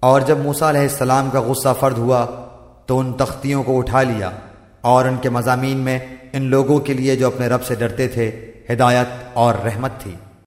اور جب موسیٰ علیہ السلام کا غصہ فرد ہوا تو ان تختیوں کو اٹھا لیا اور ان کے مضامین میں ان لوگوں کے لیے جو اپنے رب سے ڈرتے تھے، ہدایت اور رحمت تھی۔